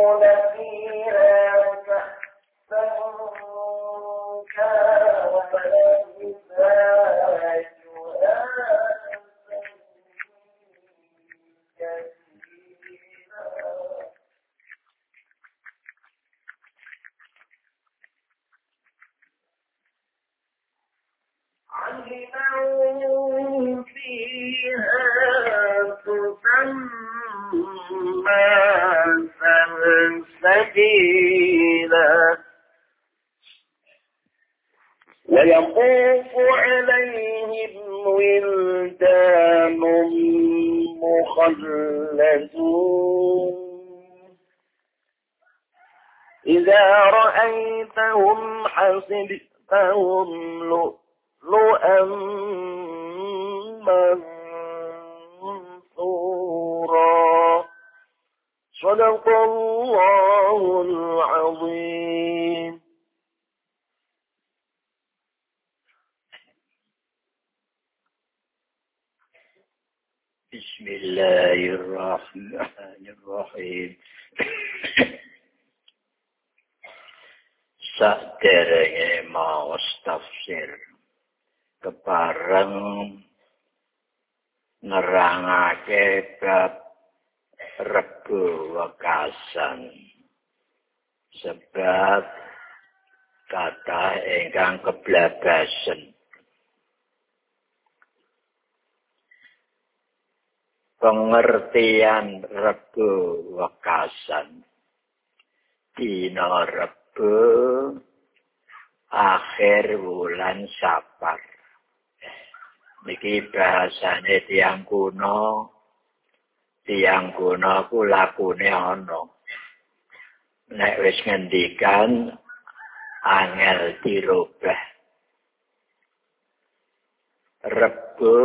ويسقون فيها Saderenge maos tafsir kepareng nerangake bab rebo wekasan. Sebab kata ingkang keblagasan pengertian rebo wekasan. Dina rebo akhir bulan sapar. Niki bahasane tiang kuno tiang kuno ku lakune ana. Nek wis ngendikan angel dirubah rebo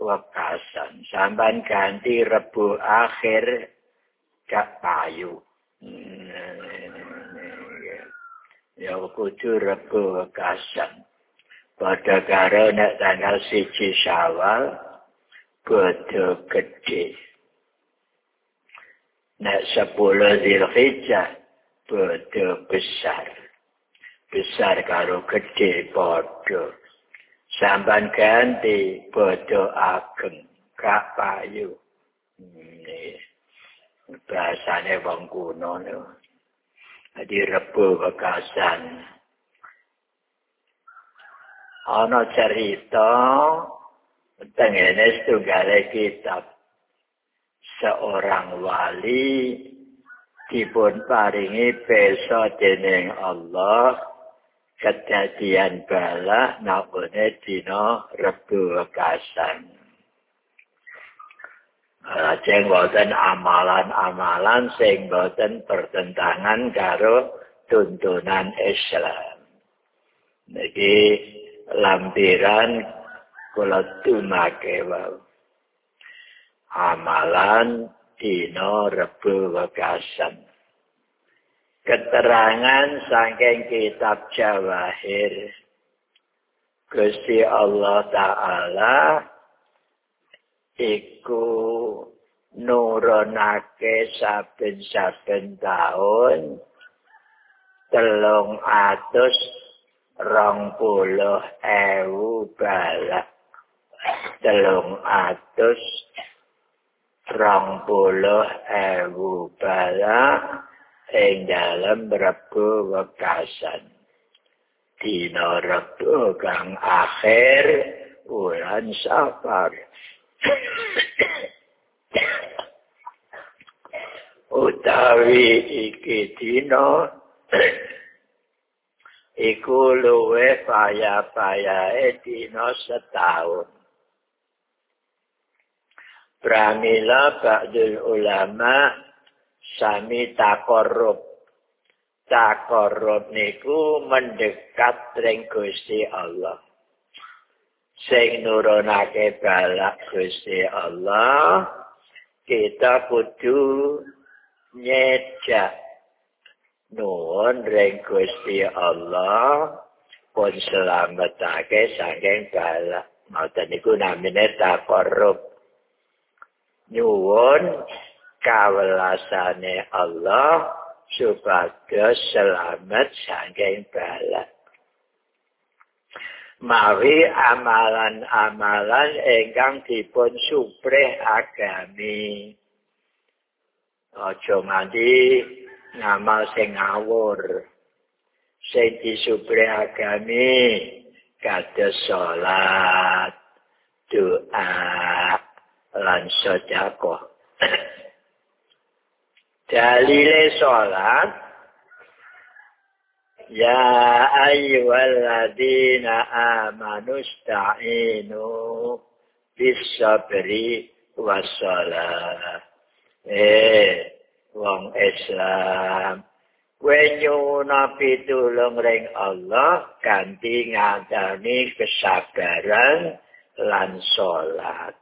wekasan. Sampan ganti rebo akhir gak payu. Ya kudu rebo wekasan pada karo nek tanggal siji syawal bodo gede nek sepuluh zilhijjah bodo besar. Besar karo gede bodo sampan ganti bodo ageng gak payu. Ini bahasane wong kuno no. Jadi rebu bekasan. Ana cerita tengene setunggal kitab seorang wali dipun paringi peso dening Allah kejadian bala nakune dina rebu wekasan. Lajeng boten amalan-amalan sing boten bertentangan karo tuntunan Islam. Niki lampiran kula tumake wau. Amalan dina rebu wekasan. Keterangan saking kitab Jawahir Gusti Allah Ta'ala iku nurunake saben-saben taun telung atus rong puluh ewu balak telung atus rong puluh ewu balak ing dalem rebu wekasan dina rebu kang akhir bulan safar. Utawi iki dina iku luwe paya-payae dina setahun. Pramila ba'dul ulama sami takorup. Takorup niku mendekat ring Gusti Allah. Sing nurunake balak Gusti Allah, kita kudu nyejak nuwun ring Gusti Allah pun selametake saking balak. Ngoten niku namine takorup nyuwun kawelasane Allah supaya selamat saking balak mawi amalan-amalan ingkang dipun supreh agami. Aja nganti ngamal sing ngawur. Sing disupre agami kados salat doa lan sedekah. Dalile salat ayyuhalladzina amanu sta'inu bis sabri was salat eh wong Islam. Wenyu nabi tulung ring Allah ganti ngadani kesabaran lan salat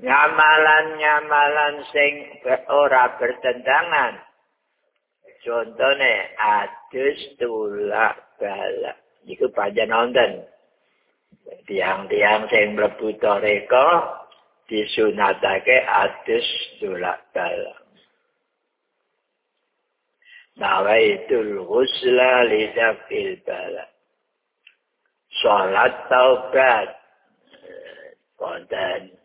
nyamalan-nyamalan sing ora bertentangan contone adus tulak balak iku panjang nonton tiang-tiang sing mlebu toreko disunatake adus dolak dalam. Nawaitul ghusla lidafil bala. Salat taubat. Konten.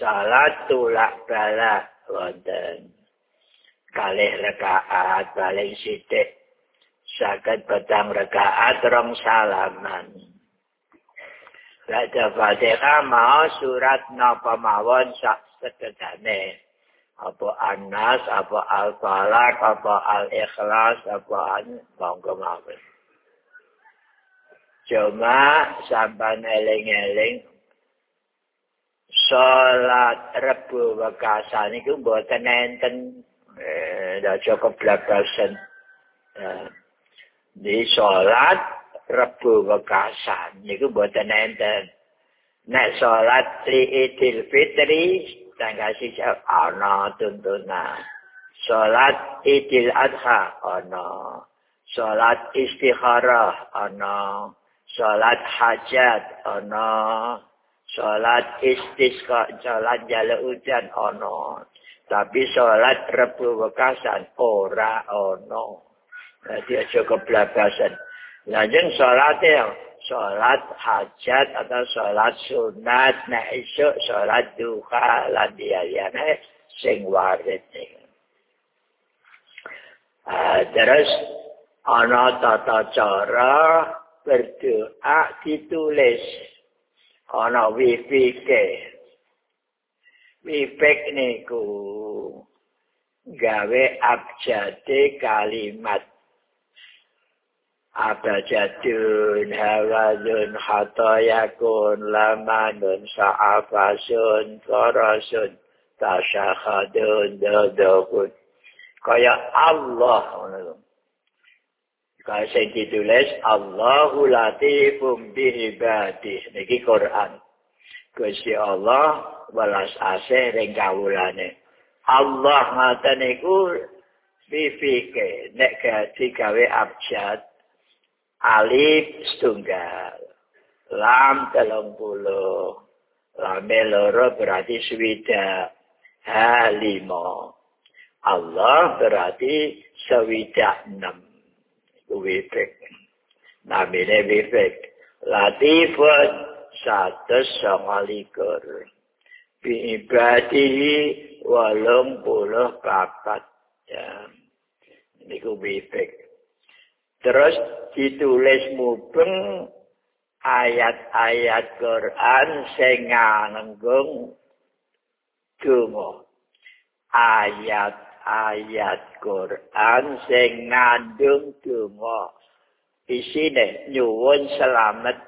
Salat tulak bala. Konten. Kalih rekaat paling sidik. Sakit petang rekaat rong salaman. Baca Fatihah mau surat napa mawon sak sekedane. Apa Anas, apa Al-Falaq, apa Al-Ikhlas, apa monggo mawon. Cuma sampan eling-eling salat rebu wekasan iku mboten enten eh blabasan. Eh, di salat Rebu Wekasan niku mboten enten. Nek salat Idul Fitri tanggal siji ana tuntunan. Salat Idul Adha ana. Salat istikharah ana. Salat hajat ana. Salat istisqa salat jala hujan ana. Tapi salat Rebu Wekasan ora ana. Jadi aja keblabasan. Lajeng sholatnya sholat hajat atau sholat sunat nah isu sholat duha lan diayane sing warid uh, terus ana tata cara berdoa ditulis ana wifike wifik niku gawe abjade kalimat. Abajadun hawazun hatayakun lamanun sa'afasun karasun tasyahadun dodokun. Kaya Allah kaya ditulis Allahu latifum bihibadih ini Quran. Gusti Allah balas asih ring kawulane. Allah ngata niku bifike nek gawe abjad alif setunggal lam telung puluh lame loro berarti swida ha lima. Allah berarti swida enam latifun satu sama likur biibadihi walung puluh papat ya. Ini ku wifik. terus ditulis mubeng ayat-ayat Quran sing nganggung donga ayat-ayat Quran sing ngandung donga. Isine nyuwun selamat.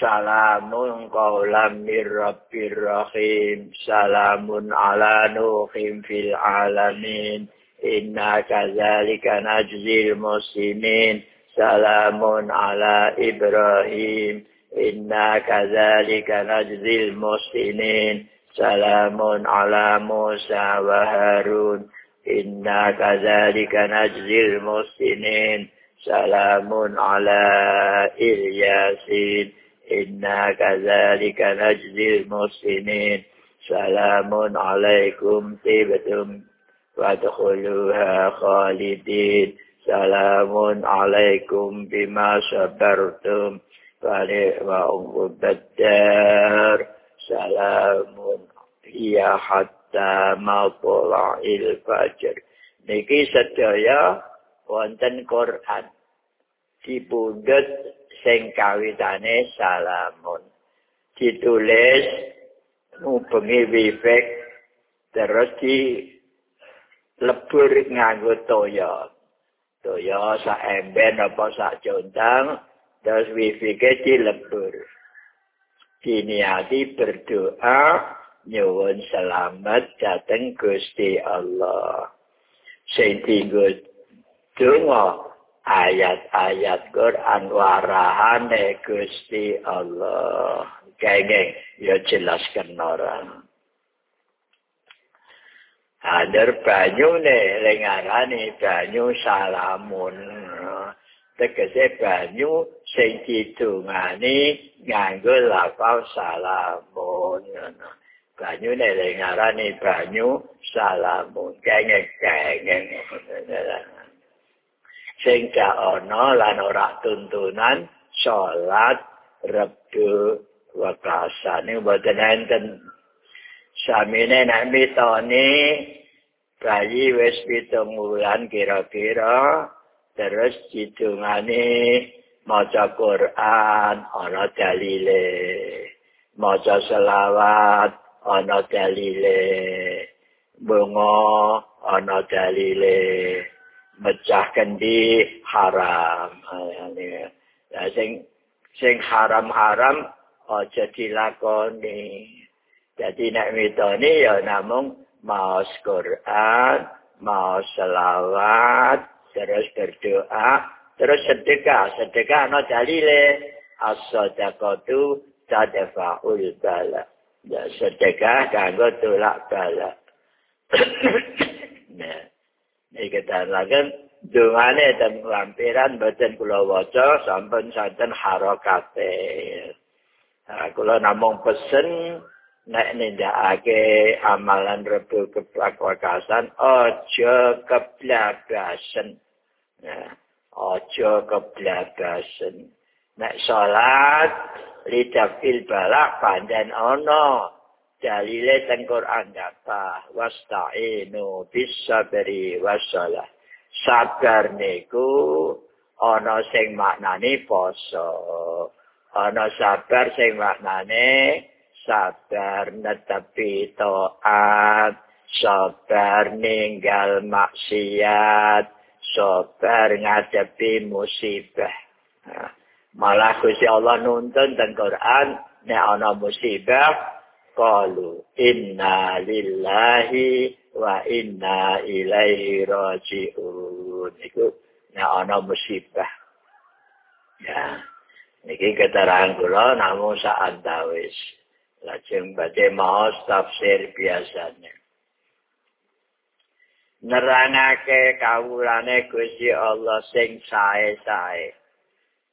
Salamun qawlam mir rabbir rahim. Salamun ala nuhim fil alamin. Inna kazalika najzil muslimin Salamun ala Ibrahim. Inna kazalika najzil muslimin Salamun ala Musa wa Harun Inna kazalika najzil muslimin Salamun ala Ilyasin Inna kazalika najzil muslimin. Salamun alaikum tibtum wadkhuluha khalidin. Salamun alaikum bima sabartum. Balik wa umbubaddar. Salamun hiya hatta mawpula'il fajr. Niki sedaya wonten Quran. Dibundut sing kawitane salamun ditulis ngubengi wifek terus di lebur nganggo toya toya sak emben apa sak contang terus wifike di lebur diniati berdoa nyuwun selamat dateng Gusti Allah sing tinggal donga ayat-ayat Quran warahane Gusti Allah. Kengeng, ya jelaskan orang. Hadir banyu ne, lengarani banyu salamun. Tegese banyu sing didungani nganggo lafal salamun. Banyu ne lengarani banyu salamun. Kengeng. sing gak ana lan ora tuntunan salat rebu wakasane boten enten samine nek mitone bayi wis pitung wulan kira-kira terus didungane maca Quran ana dalile maca selawat ana dalile bunga ana dalile mecah kendi haram. Ya sing sing haram-haram aja dilakoni. Jadi nek mitone ya namung maos Quran maos selawat terus berdoa terus sedekah sedekah ana dalile as-sadaqatu tadfa'ul bala ya sedekah kanggo tolak bala nah Iki dalaken dungane dan lampiran boten kula waca sampun santen harakate. Ha kula namung pesen nek nindakake amalan rebu keplakasan aja keblagasen. Ya, aja keblagasen. Nek salat lidafil balak pandan ana. Dalile teng Quran data wasta'inu bis sabri wasalah sabar niku ana sing maknane poso. Ana sabar sing maknane sabar netepi taat sabar ninggal maksiat sabar ngadepi musibah. Malah Gusti Allah nuntun teng Quran nek ana musibah qalu inna lillahi wa inna ilaihi raji'un. Iku nek ana musibah. Ya. Niki keterangan kula namung sak antawis lajeng badhe maos tafsir biasanya nerangake kawulane Gusti Allah sing sae-sae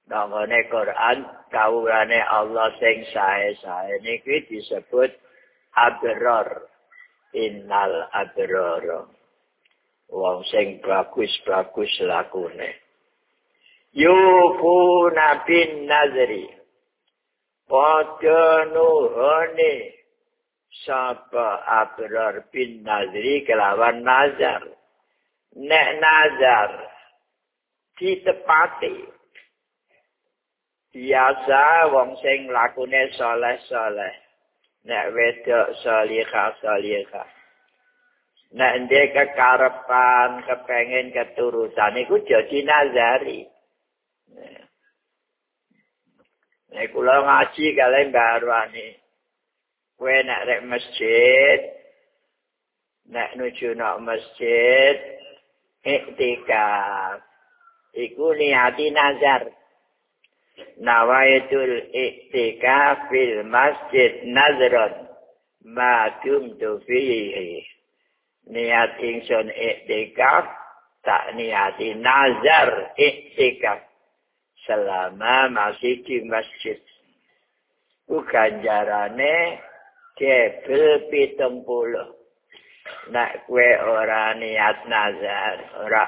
Nangone Quran kawulane Allah sing sae-sae niki disebut abrar. Innal abrar. Wong sing bagus-bagus lakune. Yufu nabin nazri. Pada nuhone sapa abrar bin nazri kelawan nazar. Nek nazar ditepati biasa wong sing lakune saleh-saleh. Nek wedok salihah salihah nek ndek kekarepan kepengin keturutan iku jadi nazari. Nek kula ngaji kalian baru ani kowe nek rek masjid. Nek nuju nak masjid. Iktikaf. Iku niati nazar. Nawaitul iktikaf fil masjid nazron. Ma dumtu fihi. Niat ingsun iktikaf tak niati nazar iktikaf. Selama masih di masjid. Bukan jarane kebel pitung puluh nak kue ora niat nazar ora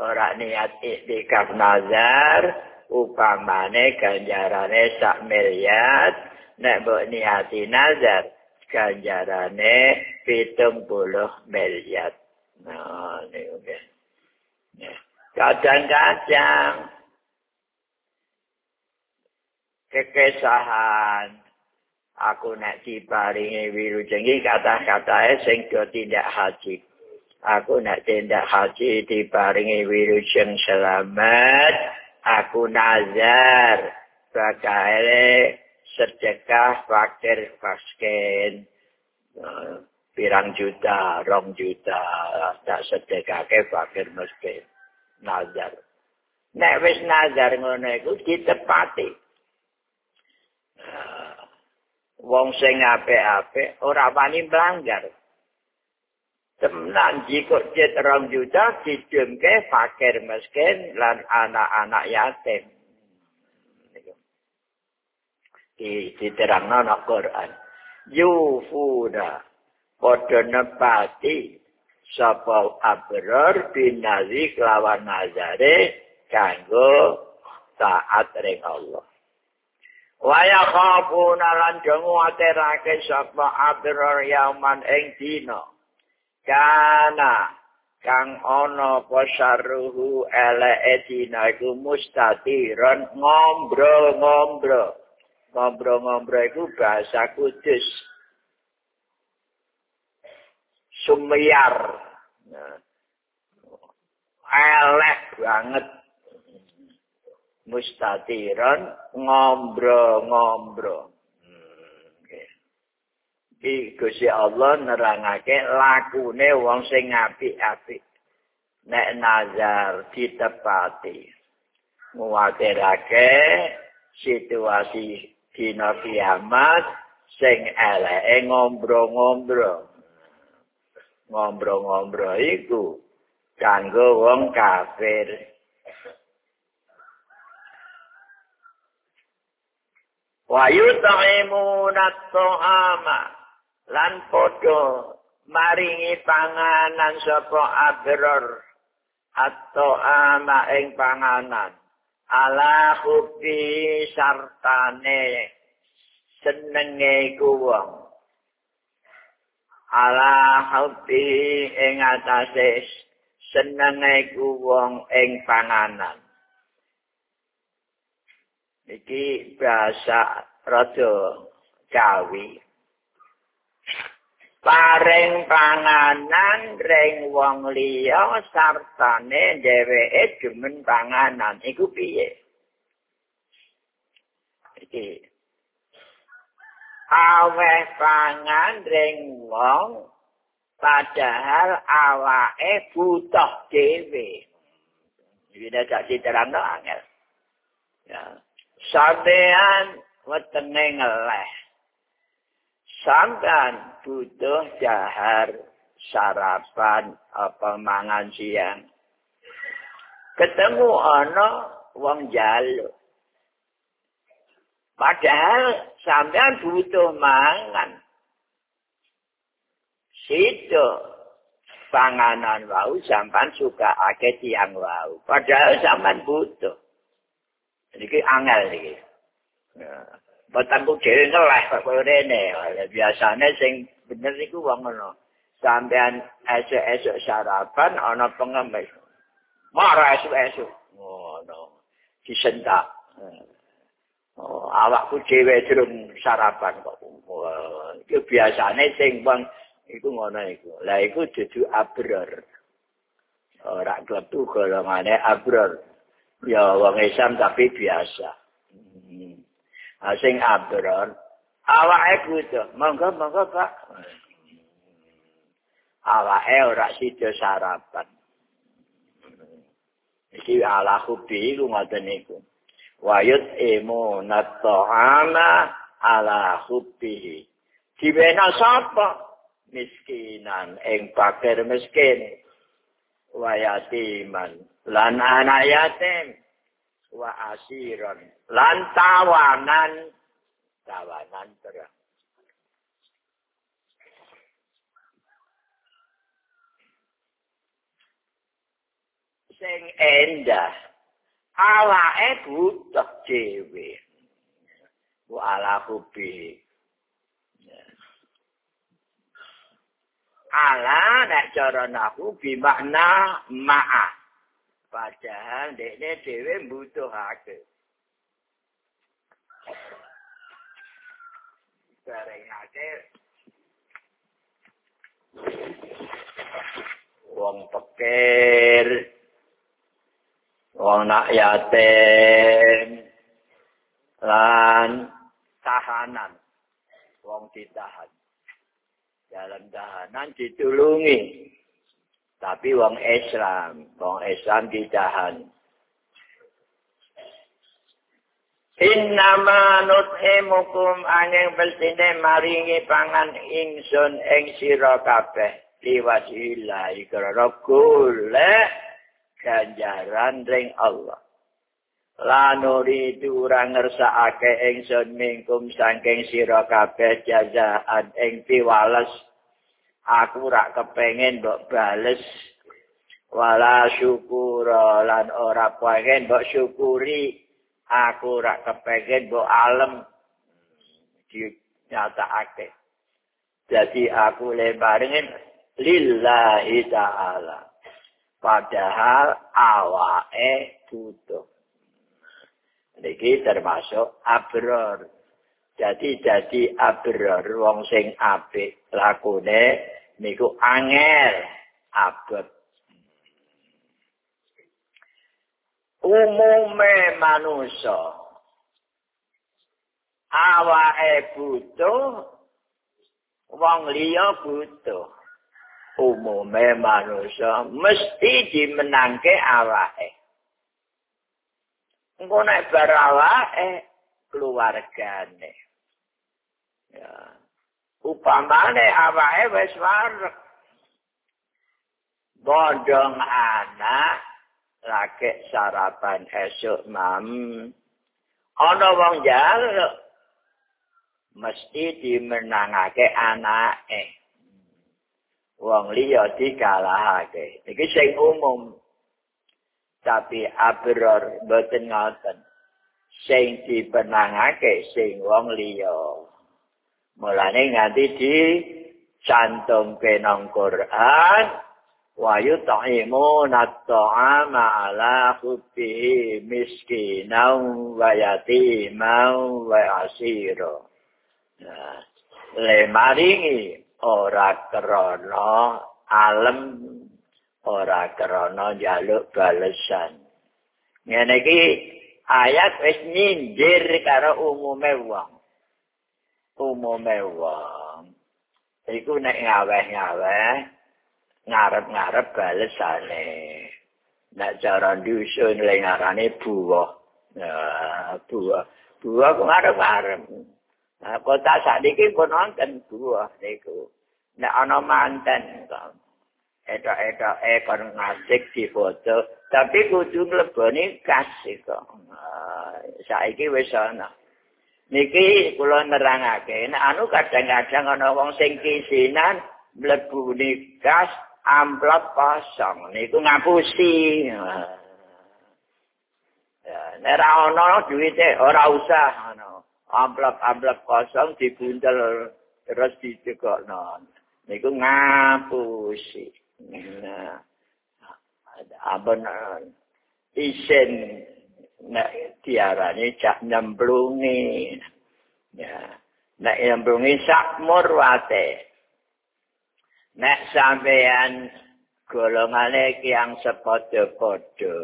ora niat iktikaf nazar upamane ganjarane sak miliar nek mbok niati nazar ganjarane pitung puluh miliar. Nah ini oke kadang-kadang kekesahan aku nek diparingi wirujengi kata-kata sing tidak haji aku nek tidak haji diparingi wirujeng selamat aku nazar bakal sedekah fakir fasken pirang juta, rong juta, tak sedekah ke fakir miskin. Nazar. Nek wis nazar ngono iku ditepati. Wong sing apik-apik ora wani melanggar. tenan jika jet rong juta didumke fakir miskin lan anak-anak yatim. Di diterang nana Quran. Yufuna podo nepati sapa abror binazi kelawan nazare kanggo taat ring Allah Waya khafuna lan jongu aterake sapa abror yauman ing dina. Kana kang ana pasaruhu eleke dina iku mustatiron ngombro-ngombro. Ngombro-ngombro iku bahasa kudus. Sumiyar. Elek banget mustatiron ngombro-ngombro. Iki Gusti Allah nerangake lakune wong sing apik-apik. Nek nazar ditepati nguwatirake situasi dina kiamat sing eleke ngombro-ngombro. Ngombro-ngombro iku kanggo wong kafir wa yut'imuna at-ta'ama lan padha maringi panganan sapa abror atau ama ing panganan. Ala hubi sartane. Senenge wong. Ala hubi ing atase senenge wong ing panganan iki bahasa rada kawi paring panganan ring wong liya sartane dheweke demen panganan. Iku piye? Iki. Awe pangan ring wong padahal awake butuh dhewe. Iki nek gak diterangno angel. Ya sampean wetenge ngeleh. Sampean butuh jahar sarapan apa mangan siang. Ketemu ana wong jaluk padahal sampean butuh mangan. Situ panganan wau sampean suka akeh tiang wau. Padahal sampean butuh iki angel iki Batangku dhewe ngeleh kok rene. Biasane sing bener iku wong ngono. Sampean esuk-esuk sarapan ana pengemis. Marah esuk-esuk. Oh, disentak. Oh, awakku dhewe durung sarapan kok. Iku biasane sing wong iku ngono iku. Lah iku dudu abror. Ora klebu golongane abror. Ya wong Islam tapi biasa. Hmm. Sing abror awake butuh. Monggo monggo Pak. Awake ora sida sarapan. Iki ala hubi iku ngoten niku. wayut emu nat'ama ala hubbihi dibena sapa miskinan ing pakir miskin wayatiman lan anak yatim wa asiron. Lan tawanan tawanan terus sing endah awake butuh dhewe. Wa ala hubi ala nek cara nahu bi makna ma'a padahal dekne dhewe mbutuhake. Barengake wong pikir wong nak yatim lan tahanan. Wong ditahan. Dalam tahanan ditulungi tapi wong Islam wong Islam ditahan Innama nut'imukum angin beltine maringi pangan ingsun ing sira kabeh liwat ilahi karena golek ganjaran ring Allah. Lanuri ora ngersakake ingsun mingkum saking sira kabeh jazaan ing piwales. Aku rak kepengin mbok bales wala syukur lan ora pengen mbok syukuri. Aku rak kepengin mbok alem dinyatakake. Jadi aku lebarin lillahi ta'ala. padahal awake butuh. Niki termasuk abror. Jadi jadi abror wong sing apik lakune niku angel abot. Umume manusa awake butuh wong liya butuh. umume manusia mesti dimenangke awake. Engko nek bar awake keluargane. Ya. Upamane awake wis warek. Bondong anak lagi sarapan esuk mam. Ana wong jaluk mesti dimenangake anake. wong liya dikalahake. Iki sing umum. Tapi abror boten ngoten. Sing dipenangake sing wong liya. Mulane nganti di cantum kenong Quran wa yut'imu nat'ama ala hubbihi miskinan wa yatiman wa asira. Nah, le maringi ora krana alem ora krana njaluk balesan ngene iki ayat wis nyindir karo umume wong. Umume wong. Iku nek ngaweh-ngaweh ngarep-ngarep balesane. Nek cara dusun lengarane buah. Ya buah. Buah kok ngarep-ngarep. Nah, kota sadiki pun wonten buah niku. Nek ana manten kok. Eta-eta ekor ngasik di foto, tapi kudu mleboni kas kok. Saiki wis ana. Niki kula nerangake, nek anu kadang-kadang ana wong sing kisinan mlebu kas amplop kosong niku ngapusi. Nek ora ana duwite ora usah ana. amplop-amplop kosong dibuntel terus dicekokno. Niku ngapusi. Nah, abon isin nek diarani cak nyemplungi ya nek nyemplungi sak murwate nek sampean golongane yang sepadha-padha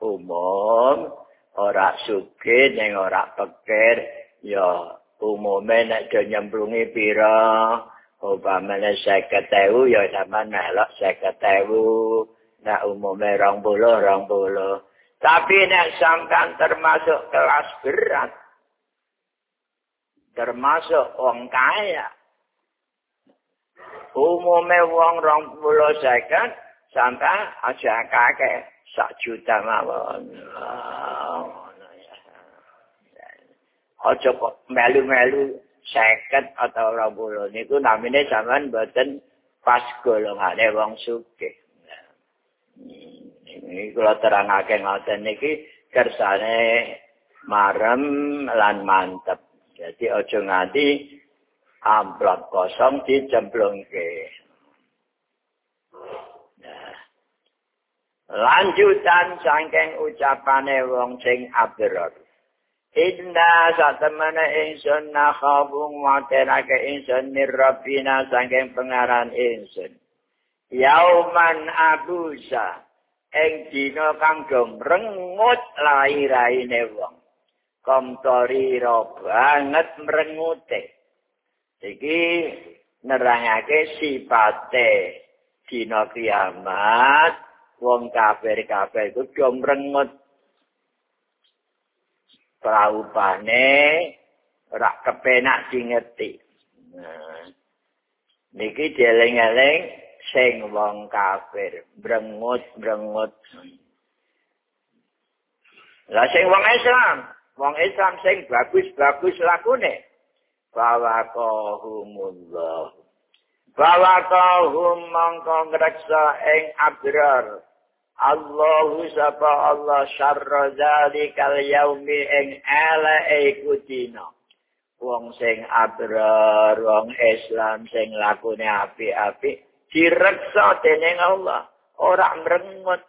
umum ora sugih ning ora pikir ya umume nek do nyemplungi pira upamane 50.000 ya sampean melok 50.000 nek umume 20 20 Tapi nek sampean termasuk kelas berat, termasuk wong kaya, umume wong rong puluh second, sampai aja kakek sak juta mawon. Ojo kok melu-melu seket atau rong puluh niku namine sampean boten pas golongane wong sugih. Ini kalau terangake ngoten niki kersane marem lan mantep. Jadi ojo nganti amplop kosong dicemplungke. Nah. Lanjutan saking ucapane wong sing abdur. Inna satemana insun nakhabung waterake insun nirrabina saking pengaran insun. Yauman abusa. ing dina kang mrengut lair-lairine wong. Komtori banget mrengute. Iki nerangake sipate dina kiamat wong kafir-kafir iku do. Praupane rak kepenak dingerti. Nah, niki deleng-eleng sing wong kafir brengut-brengut. Lah sing wong Islam, wong Islam sing bagus-bagus lakune. Bawa kahumullah. Bawa kahum mongko ngreksa ing abrar. Allahu sapa Allah syarra zalikal yaumi ing ala iku Wong sing abrar, wong Islam sing lakune apik-apik direksa dening Allah ora mrengut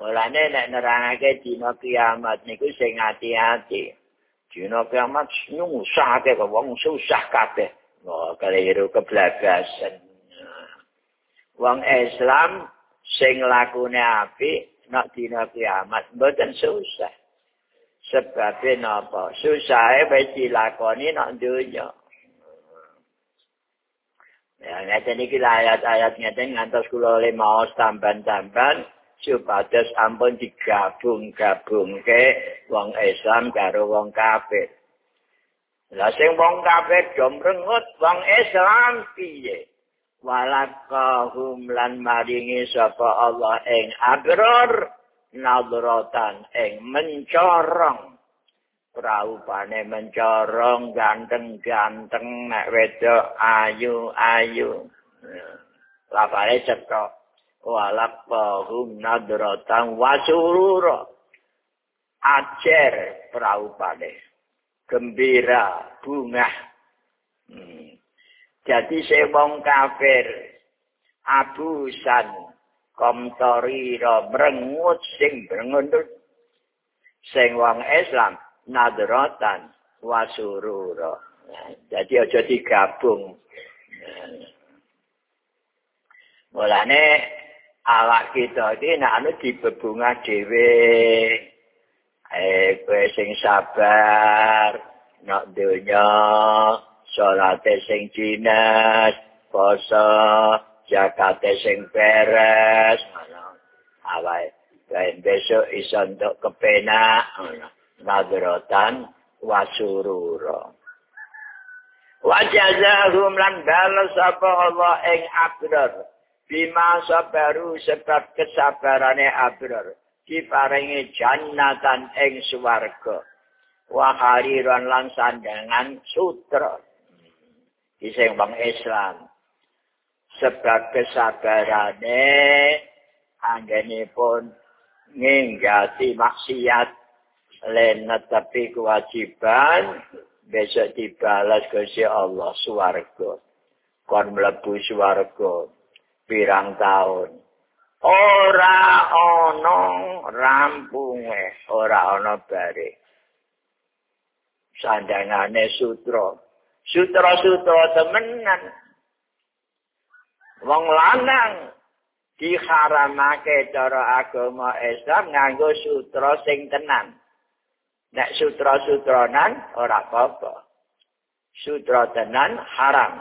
Mulane nek nerangake dina kiamat niku sing ati-ati. Dina kiamat nyusahake kok wong susah kabeh. Oh, keliru keblagasan. Wong Islam sing lakune apik nek dina kiamat mboten susah. Sebab napa? Susahe wis dilakoni nek donya. Ya, ngeten iki ayat-ayat ngeten ngantos kula le maos tamban-tamban supados ampun digabung-gabungke wong Islam karo wong kafir. Lah sing wong kafir jomrengut wong Islam piye? Walakahum lan maringi sapa Allah ing abror nadratan ing mencorong. Praupane mencorong ganteng-ganteng nek wedok ayu-ayu lafale cetha walak bahum nadratan wasurura. Acer praupane. Gembira bunga hmm. Jadi sewong kafir abusan komtori ro merengut sing brengut sing wong Islam nadratan wasurura. Jadi aja digabung. Mulane awak kita iki nek anu dibebungah dhewe. Eh sing sabar, nek donya salate sing jinas, poso, zakate sing beres, ngono. Awake. Besok iso untuk kepenak, wasurura. Wajazahum lan balas apa Allah ing abrar. Bima sabaru sebab kesabarane abrar. Diparingi jannatan ing swarga. Wa hariran lan sandangan sutra iseng bang Islam. Sebab kesabarane anggenipun nginggati maksiat len netepi kewajiban besok dibalas Gusti Allah swarga. Kon mlebu swarga pirang tahun ora ana rampung ora ana bare. Sandangane sutra sutra-sutra temenan wong lanang diharamake cara agama Islam nganggo sutra sing tenan. Nek sutra-sutranan ora apa-apa. Sutra tenan haram.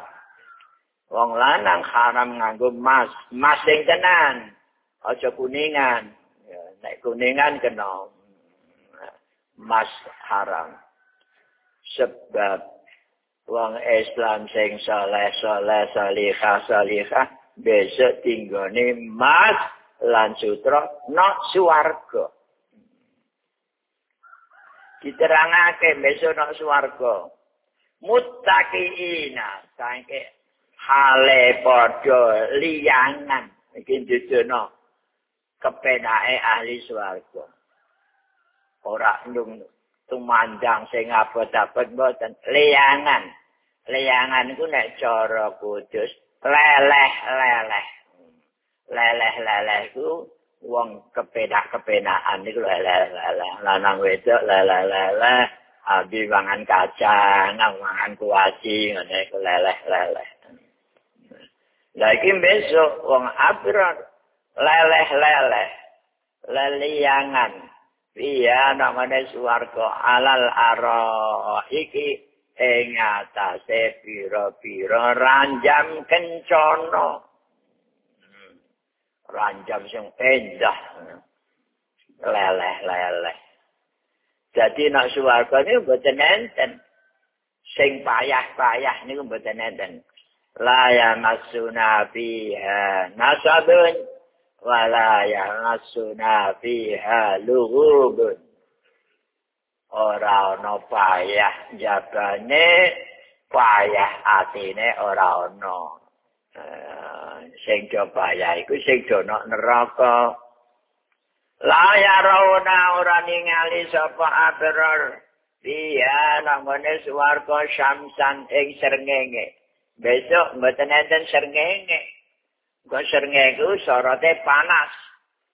Wong lanang haram nganggo mas, mas sing tenan. Aja kuningan. Ya, nek kuningan kena mas haram. Sebab wong Islam sing saleh saleh salihah salihah besok tinggone mas lan sutra no swarga diterangake besok no swarga muttaqiina sangke hale padha liyangan iki dudono kepenake ahli swarga. Ora ndung tumandang sing abot-abot mboten. Liyangan liyangan iku nek cara kudus leleh leleh leleh leleh ku wong kepenak kepenaan niku leleh leleh lanang wedok leleh leleh abi mangan kacang mangan kuaci ngene iku leleh leleh lagi besok wong abrar leleh leleh leliangan iya namanya suwargo alal aro iki ing atase pira-pira ranjam kencana. Hmm. ranjam sing endah. Leleh-leleh. Jadi nak suwarga ni mboten enten. Sing payah-payah niku mboten enten. La ya masuna fiha nasabun wala ya masuna fiha lughubun ora ana payah jagane payah atine ora ana. Uh, sing do payah iku sing do neraka. La ya ora ningali sapa abrar. Dia namane swarga syamsan ing srengenge. Besok mboten enten srengenge kok srengenge ku sorote panas.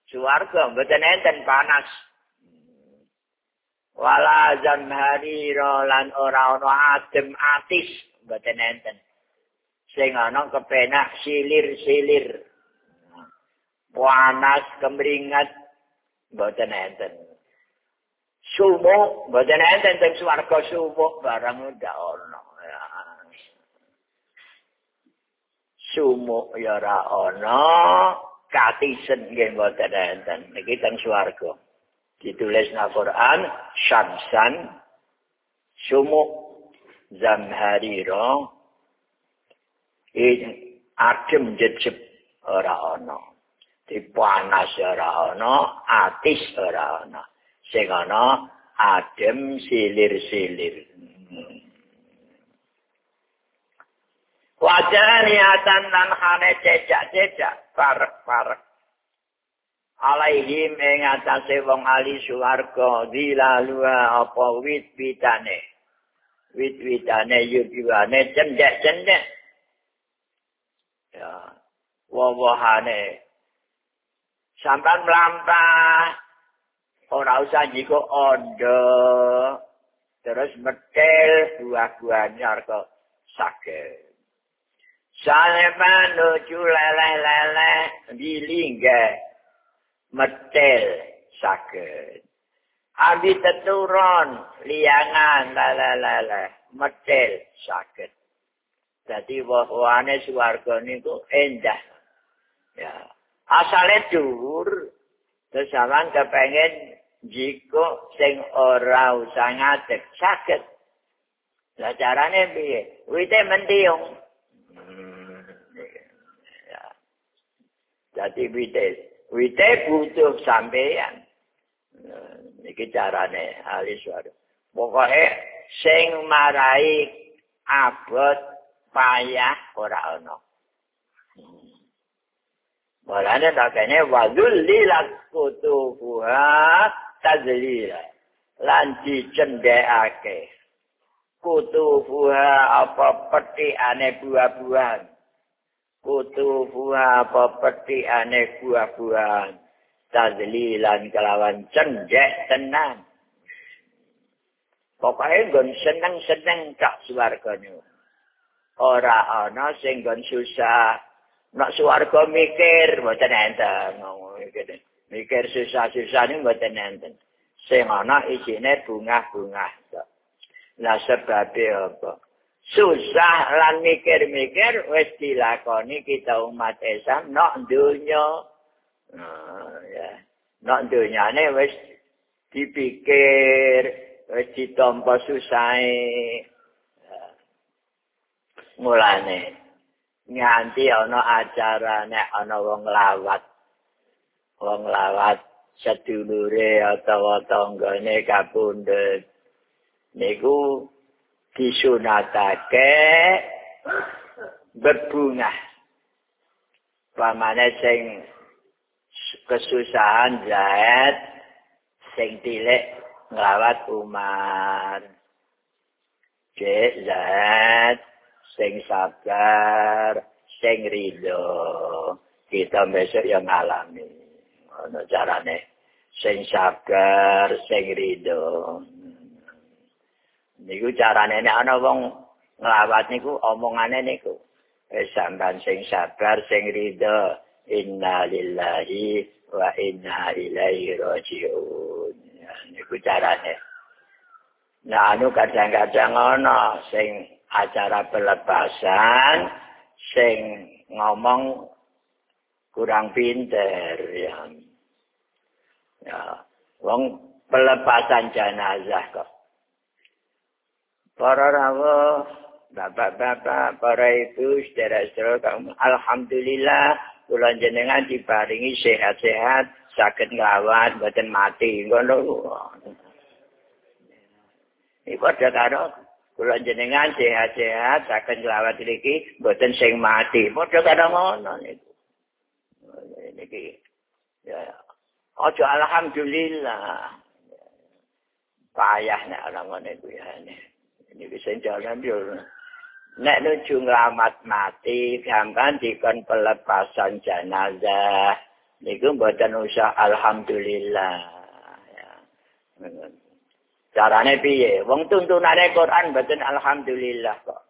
Swarga mboten enten panas. Wala zamharira lan ora ana adem atis mboten enten. Sing ana kepenak silir-silir. Panas kemringat mboten enten. Sumo mboten enten teng swarga sumo barang ndak ana sumo ya ora ana. Katisen nggih mboten enten. Iki teng swarga. Ditulis na Quran syamsan sumuk zamharira. In adem jejeb ora ana. Dipanas ora ana atis ora ana. Sing ana adem silir-silir. Wajani atan lan hane cecak-cecak parek-parek alaihim ing atase wong ali swarga dilalua apa wit-witane. Wit-witane yudiwane cendek-cendek ya wawahane sampan mlampah ora usah jiko ondo. Terus metel buah-buah nyarko sakit Saleman nuju leleh-leleh dilingga metel sakit. Abi teturun liangan lalalala metel sakit. Jadi wahwane suwarga niku endah. Ya. Asale dhuwur terus sampean kepengin jika sing ora usah ngadeg sakit. Lah carane piye? Wite mentiung. Hmm. Ya. Jadi wite Wite butuh sampeyan. Iki carane ahli suara. Pokoke sing marai abot payah ora ana. Walane dakene wadul lilat kutuha tazlila. Lan dicendhekake. Kutuha apa peti ane buah-buahan. Kutu buah apa peti ane buah-buahan tadlilan kelawan cendek tenang pokoknya gun seneng-seneng tak suarganya ora ana sing gun susah. Nak suarga mikir mboten enten. Mikir susah-susah ini mboten enten. Sing ana isine bunga-bunga lah sebabnya apa susah lan mikir-mikir wis dilakoni kita umat Islam nok dunya nah ya. Nok dunyane wis dipikir wis ditampa susahe. Mulane nganti ana acara nek ana wong lawat. Wong lawat sedulure utawa tanggane kapundhut niku disunatake berbunga. Pamane sing kesusahan Zaid sing tilik nglawat Umar. Cek Zaid sing sabar, sing ridho. Kita besok yang ngalami. Ono carane sing sabar, sing ridho. Niku carane nek ana wong nglawat niku omongane niku wis sampean sing sabar sing ridho innalillahi wa inna ilaihi rajiun. Niku carane. Nah anu kadang-kadang ana sing acara pelepasan sing ngomong kurang pinter ya. Ya wong pelepasan jenazah kok para rawuh, bapak-bapak, para ibu, saudara-saudara kaum, alhamdulillah kula jenengan diparingi sehat-sehat, sakit ngawat, mboten mati. Ngono. Iki padha karo kula jenengan sehat-sehat, sakit ngawat iki mboten sing mati. Padha karo ngono niku. Niki ya Ojo alhamdulillah. Payah nek ana ngene kuwi ya. Ini bisa jalan yo nek nuju nglamat mati gampang dikon pelepasan jenazah. Niku mboten usah alhamdulillah. Ya. Carane piye? Wong tuntunane Quran mboten alhamdulillah kok.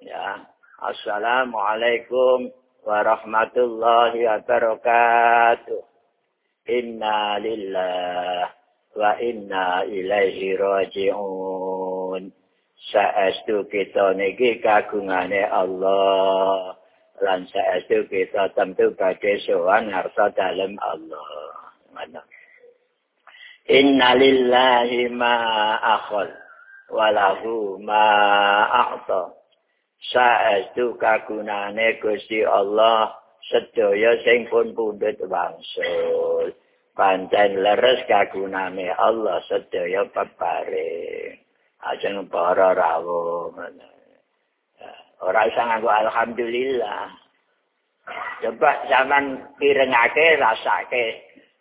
Ya. Assalamualaikum warahmatullahi wabarakatuh. Inna lillahi wa inna ilaihi raji'un saestu kita niki kagungane Allah. Lan saestu kita tentu badhe sowan ngarsa dalem Allah. Mana inna lillahi ma akhal wa lahu ma a'ta. Saestu kagungane Gusti Allah sedaya sing pun pundhut wangsul. Pancen leres kagunane Allah sedaya pepare ajeng para rawuh ora isa nganggo alhamdulillah. Coba zaman pirengake rasake.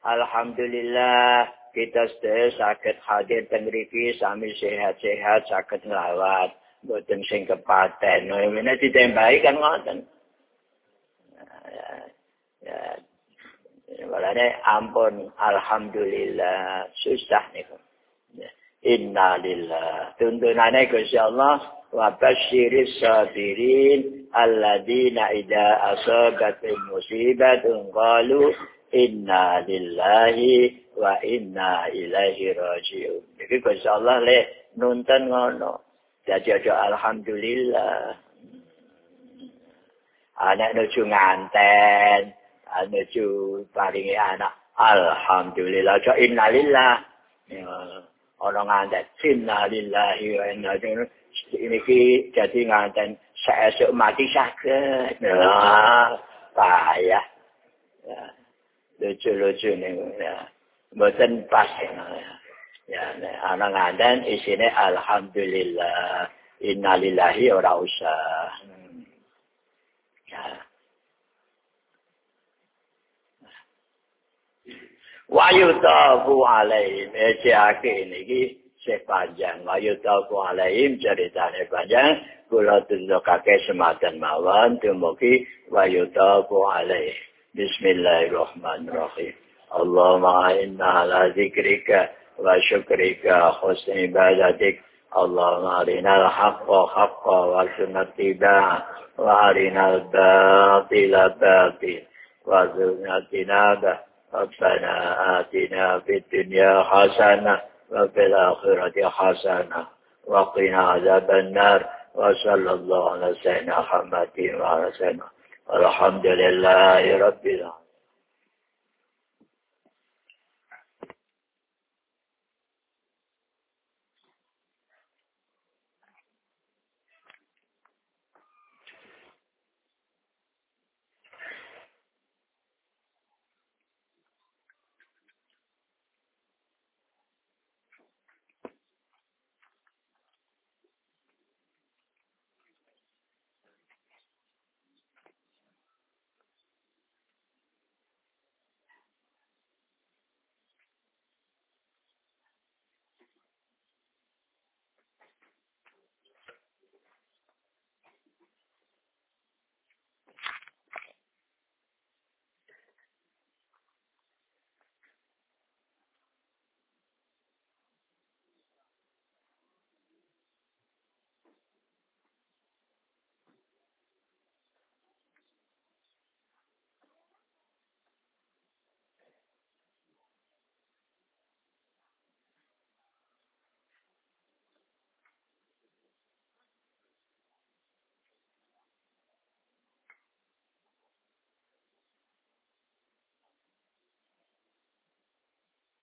Alhamdulillah kita sedaya sakit hadir dan riki sami sehat-sehat sakit ngelawat boten sing kepaten. No ini ditembaki kan ngoten. Ya, ya. Ampun alhamdulillah. Susah niku. Inna lillah. Tuntunane Gusti Allah wa basyiris sabirin alladzina idza asabatum musibatun qalu inna lillahi wa inna ilaihi rajiun. Iki Gusti Allah le nuntun ngono. Jadi aja alhamdulillah. Anak nuju nganten, menuju paringi anak alhamdulillah jo innalillah ana ngantek innalillahi wa inna ini ki jadi nganten seesuk mati sakit nah payah. Ya lucu-lucu nih ya. Mboten pas ya. Ana nganten isine alhamdulillah innalillahi ora usah. Ya Wayu tafu alaihim ejake niki sepanjang wayu tafu alaihim ceritane panjang kula tunjukake sematan mawon dumugi wayu tafu alaihim Bismillahirrahmanirrahim. Allahumma inna ala zikrika wa syukrika husni ibadatik. Allahumma arinal haqqa haqqa wa sunnatibah wa arinal batila batil wa sunnatinabah. ربنا آتنا في الدنيا حسنة وفي الآخرة حسنة وقنا عذاب النار وصلى الله على سيدنا محمد وعلى سيدنا والحمد لله رب العالمين.